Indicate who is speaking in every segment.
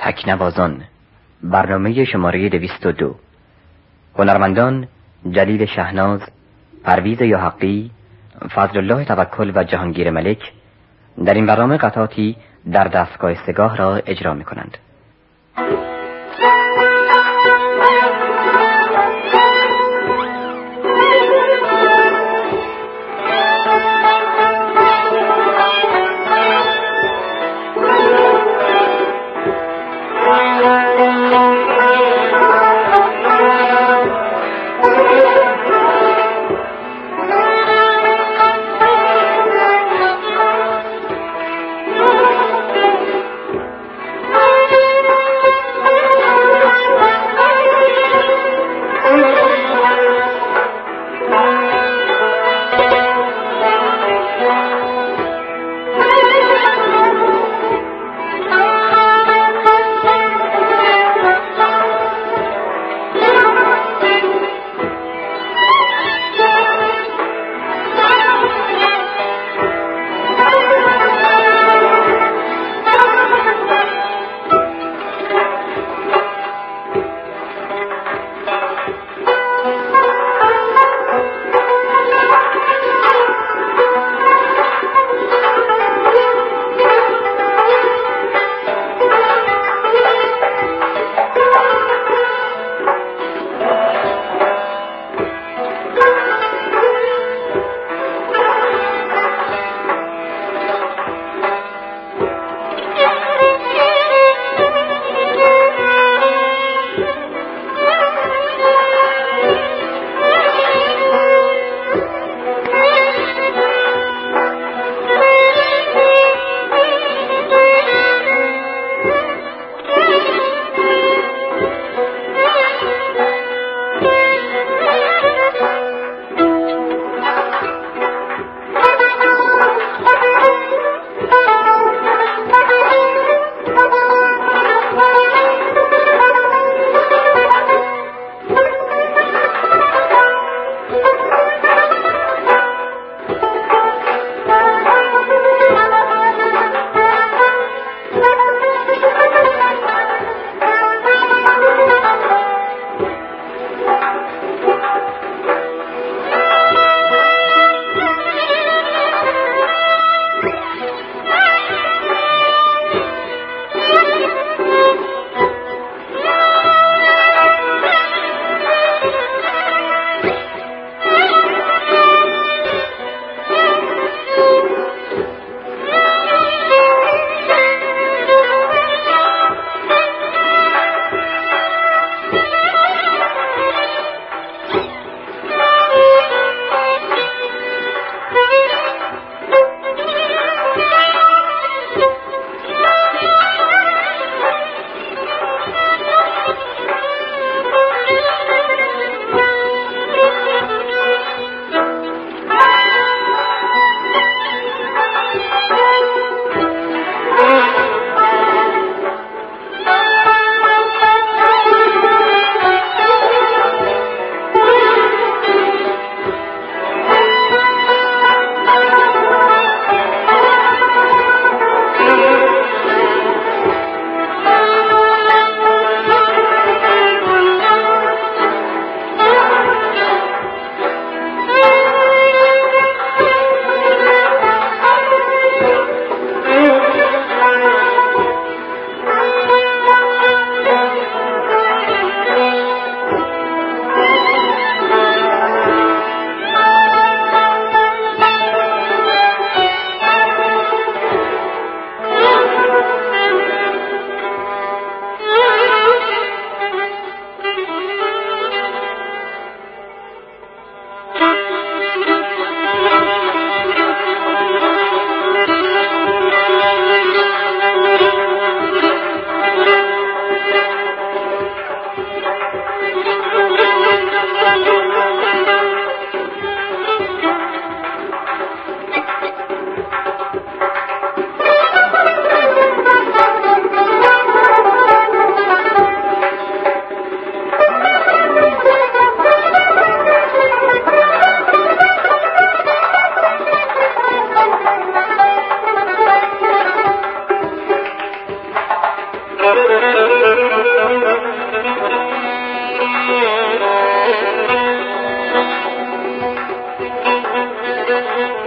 Speaker 1: تکنوازان برنامه شماره دویست و دو هنرمندان جلیل شهناز پرویز یاحقی فضل الله توکل و جهانگیر ملک در این برنامه قطعاتی در دستگاه سگاه را اجرا می کنند.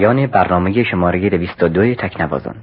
Speaker 1: پایان برنامه شماره 22 تکنوازان.